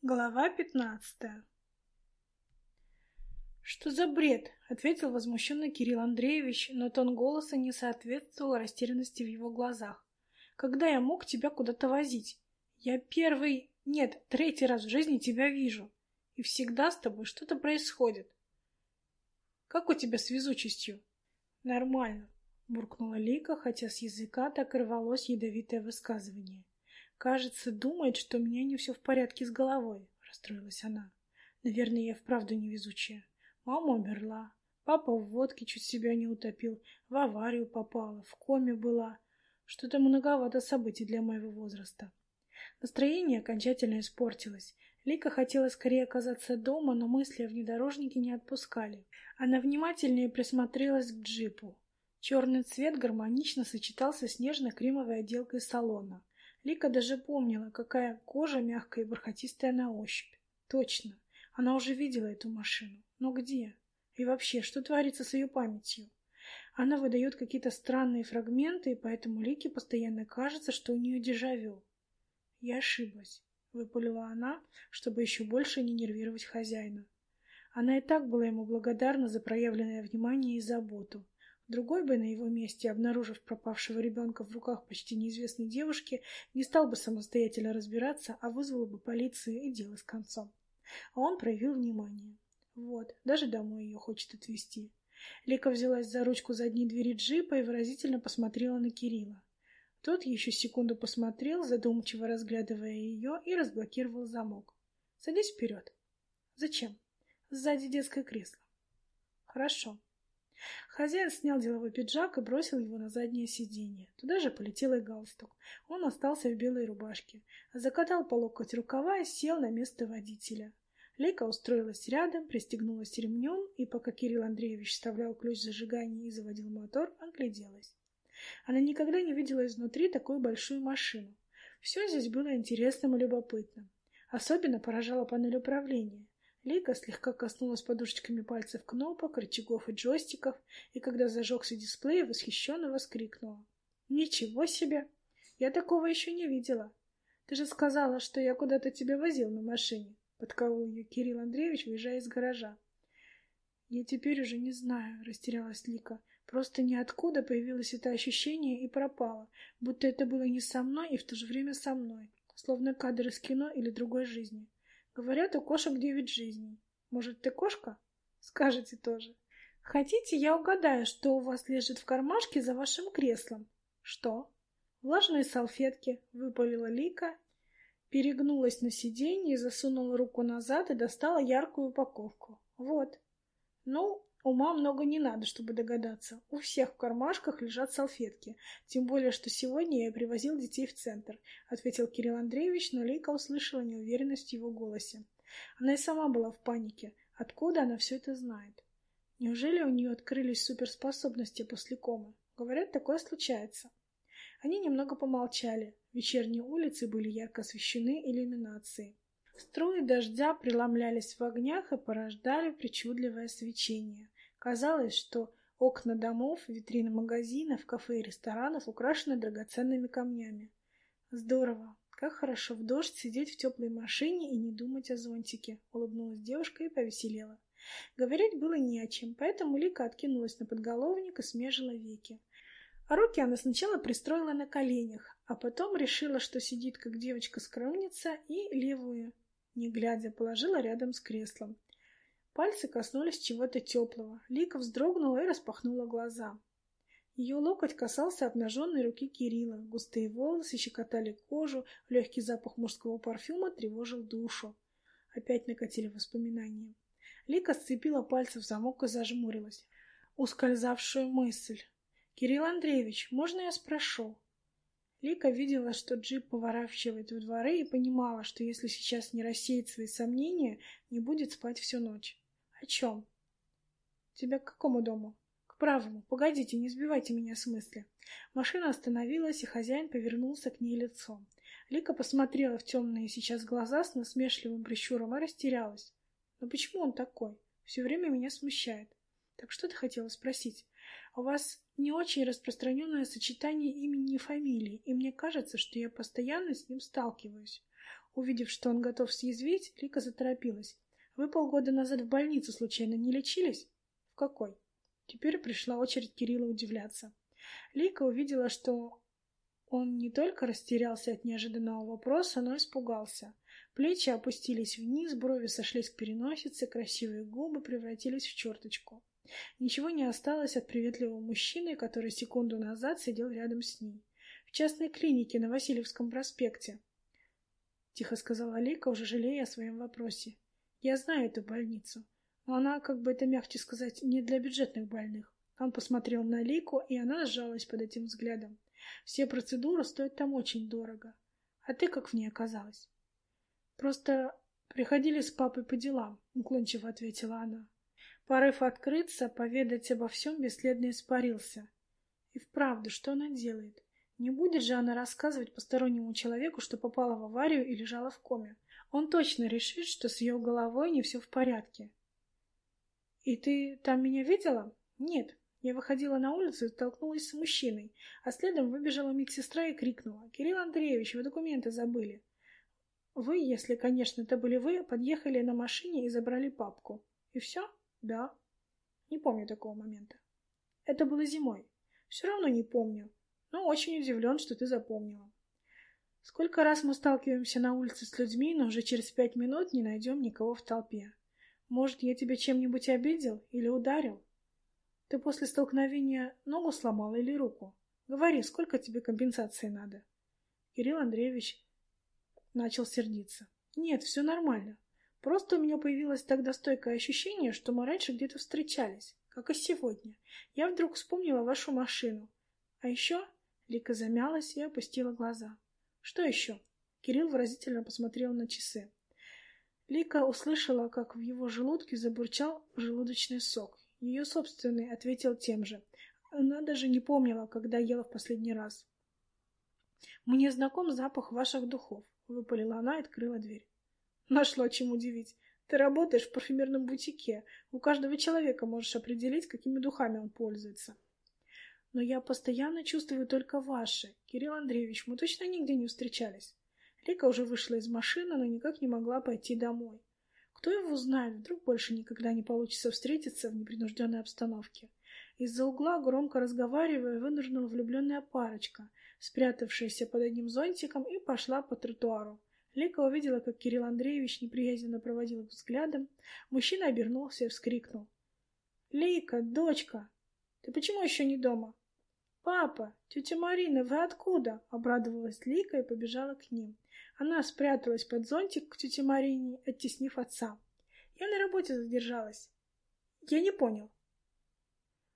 Глава пятнадцатая «Что за бред?» — ответил возмущенно Кирилл Андреевич, но тон голоса не соответствовал растерянности в его глазах. «Когда я мог тебя куда-то возить? Я первый... Нет, третий раз в жизни тебя вижу. И всегда с тобой что-то происходит. Как у тебя с везучестью?» «Нормально», — буркнула Лика, хотя с языка так рвалось ядовитое высказывание. «Кажется, думает, что у меня не все в порядке с головой», — расстроилась она. «Наверное, я вправду невезучая. Мама умерла, папа в водке чуть себя не утопил, в аварию попала, в коме была. Что-то многовато событий для моего возраста». Настроение окончательно испортилось. Лика хотела скорее оказаться дома, но мысли о внедорожнике не отпускали. Она внимательнее присмотрелась к джипу. Черный цвет гармонично сочетался с нежно-кремовой отделкой салона. Лика даже помнила, какая кожа мягкая и бархатистая на ощупь. Точно, она уже видела эту машину. Но где? И вообще, что творится с ее памятью? Она выдает какие-то странные фрагменты, и поэтому Лике постоянно кажется, что у нее дежавю. Я ошиблась, выпалила она, чтобы еще больше не нервировать хозяина. Она и так была ему благодарна за проявленное внимание и заботу. Другой бы на его месте, обнаружив пропавшего ребенка в руках почти неизвестной девушки, не стал бы самостоятельно разбираться, а вызвал бы полицию и дело с концом. А он проявил внимание. Вот, даже домой ее хочет отвезти. Лика взялась за ручку задней двери джипа и выразительно посмотрела на Кирилла. Тот еще секунду посмотрел, задумчиво разглядывая ее, и разблокировал замок. «Садись вперед». «Зачем?» «Сзади детское кресло». «Хорошо». Хозяин снял деловой пиджак и бросил его на заднее сиденье. Туда же полетел и галстук. Он остался в белой рубашке. Закатал по локоть рукава и сел на место водителя. Лейка устроилась рядом, пристегнулась ремнем, и пока Кирилл Андреевич вставлял ключ зажигания и заводил мотор, огляделась. Она никогда не видела изнутри такую большую машину. Все здесь было интересным и любопытным. Особенно поражала панель управления. Лика слегка коснулась подушечками пальцев кнопок, рычагов и джойстиков, и когда зажегся дисплей, восхищенно воскликнула. «Ничего себе! Я такого еще не видела! Ты же сказала, что я куда-то тебя возил на машине!» — подколол ее Кирилл Андреевич, выезжая из гаража. «Я теперь уже не знаю», — растерялась Лика. «Просто ниоткуда появилось это ощущение и пропало, будто это было не со мной и в то же время со мной, словно кадр из кино или другой жизни». Говорят, у кошек девять жизней. Может, ты кошка? Скажете тоже. Хотите, я угадаю, что у вас лежит в кармашке за вашим креслом? Что? Влажные салфетки, выпалила Лика, перегнулась на сиденье, засунула руку назад и достала яркую упаковку. Вот. Ну, Ума много не надо, чтобы догадаться. У всех в кармашках лежат салфетки. Тем более, что сегодня я привозил детей в центр, — ответил Кирилл Андреевич, но Лейка услышала неуверенность в его голосе. Она и сама была в панике. Откуда она все это знает? Неужели у нее открылись суперспособности после комы? Говорят, такое случается. Они немного помолчали. Вечерние улицы были ярко освещены иллюминацией. Струи дождя преломлялись в огнях и порождали причудливое свечение. Казалось, что окна домов, витрины магазинов, кафе и ресторанов украшены драгоценными камнями. Здорово! Как хорошо в дождь сидеть в теплой машине и не думать о зонтике, улыбнулась девушка и повеселела. Говорить было не о чем, поэтому Лика откинулась на подголовник и смежила веки. А руки она сначала пристроила на коленях, а потом решила, что сидит как девочка-скромница, и левую не глядя, положила рядом с креслом. Пальцы коснулись чего-то теплого. Лика вздрогнула и распахнула глаза. Ее локоть касался обнаженной руки Кирилла. Густые волосы щекотали кожу, легкий запах мужского парфюма тревожил душу. Опять накатили воспоминания. Лика сцепила пальцы в замок и зажмурилась. Ускользавшую мысль. «Кирилл Андреевич, можно я спрошу?» Лика видела, что джип поворачивает в дворы и понимала, что если сейчас не рассеять свои сомнения, не будет спать всю ночь. — О чем? — Тебя к какому дому? — К правому. Погодите, не сбивайте меня с мысли. Машина остановилась, и хозяин повернулся к ней лицом. Лика посмотрела в темные сейчас глаза с насмешливым прищуром и растерялась. Но почему он такой? Все время меня смущает. Так что ты хотела спросить? У вас не очень распространенное сочетание имени и фамилии, и мне кажется, что я постоянно с ним сталкиваюсь. Увидев, что он готов съязвить, Лика заторопилась. «Вы полгода назад в больнице случайно не лечились?» «В какой?» Теперь пришла очередь Кирилла удивляться. Лика увидела, что он не только растерялся от неожиданного вопроса, но и испугался. Плечи опустились вниз, брови сошлись к переносице, красивые губы превратились в черточку. Ничего не осталось от приветливого мужчины, который секунду назад сидел рядом с ней. В частной клинике на Васильевском проспекте. Тихо сказала Лика, уже жалея о своем вопросе. Я знаю эту больницу, но она, как бы это мягче сказать, не для бюджетных больных. Он посмотрел на Лику, и она сжалась под этим взглядом. Все процедуры стоят там очень дорого. А ты как в ней оказалась? Просто приходили с папой по делам, уклончиво ответила она. Порыв открыться, поведать обо всем бесследно испарился. И вправду, что она делает? Не будет же она рассказывать постороннему человеку, что попала в аварию и лежала в коме. Он точно решит, что с ее головой не все в порядке. «И ты там меня видела?» «Нет». Я выходила на улицу и столкнулась с мужчиной, а следом выбежала медсестра и крикнула. «Кирилл Андреевич, вы документы забыли». Вы, если, конечно, это были вы, подъехали на машине и забрали папку. И все? Да. Не помню такого момента. Это было зимой. Все равно не помню. Но очень удивлен, что ты запомнила. Сколько раз мы сталкиваемся на улице с людьми, но уже через пять минут не найдем никого в толпе. Может, я тебя чем-нибудь обидел или ударил? Ты после столкновения ногу сломал или руку? Говори, сколько тебе компенсации надо? Кирилл Андреевич начал сердиться. Нет, все нормально. Просто у меня появилось тогда стойкое ощущение, что мы раньше где-то встречались, как и сегодня. Я вдруг вспомнила вашу машину. А еще... Лика замялась и опустила глаза. Что еще? Кирилл выразительно посмотрел на часы. Лика услышала, как в его желудке забурчал желудочный сок. Ее собственный ответил тем же. Она даже не помнила, когда ела в последний раз. «Мне знаком запах ваших духов. Выпалила она и открыла дверь. Нашло чем удивить. Ты работаешь в парфюмерном бутике. У каждого человека можешь определить, какими духами он пользуется. Но я постоянно чувствую только ваши. Кирилл Андреевич, мы точно нигде не встречались. Лика уже вышла из машины, но никак не могла пойти домой. Кто его знает, вдруг больше никогда не получится встретиться в непринужденной обстановке. Из-за угла, громко разговаривая, вынырнула влюбленная парочка, спрятавшаяся под одним зонтиком, и пошла по тротуару. Лика увидела, как Кирилл Андреевич неприязненно проводил их взглядом. Мужчина обернулся и вскрикнул. «Лика, дочка, ты почему еще не дома?» «Папа, тетя Марина, вы откуда?» — обрадовалась Лика и побежала к ним. Она спряталась под зонтик к тете Марине, оттеснив отца. «Я на работе задержалась». «Я не понял».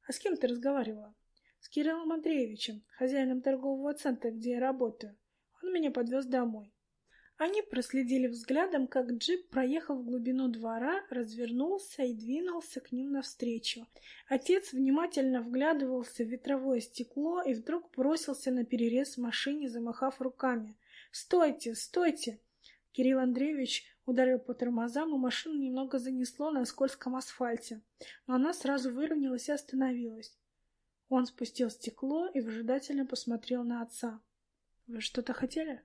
«А с кем ты разговаривала?» С Кириллом Андреевичем, хозяином торгового центра, где я работаю. Он меня подвез домой. Они проследили взглядом, как джип проехал в глубину двора, развернулся и двинулся к ним навстречу. Отец внимательно вглядывался в ветровое стекло и вдруг бросился на перерез машине, замахав руками. «Стойте! Стойте!» Кирилл Андреевич ударил по тормозам, и машину немного занесло на скользком асфальте, но она сразу выровнялась и остановилась. Он спустил стекло и выжидательно посмотрел на отца. «Вы что-то хотели?»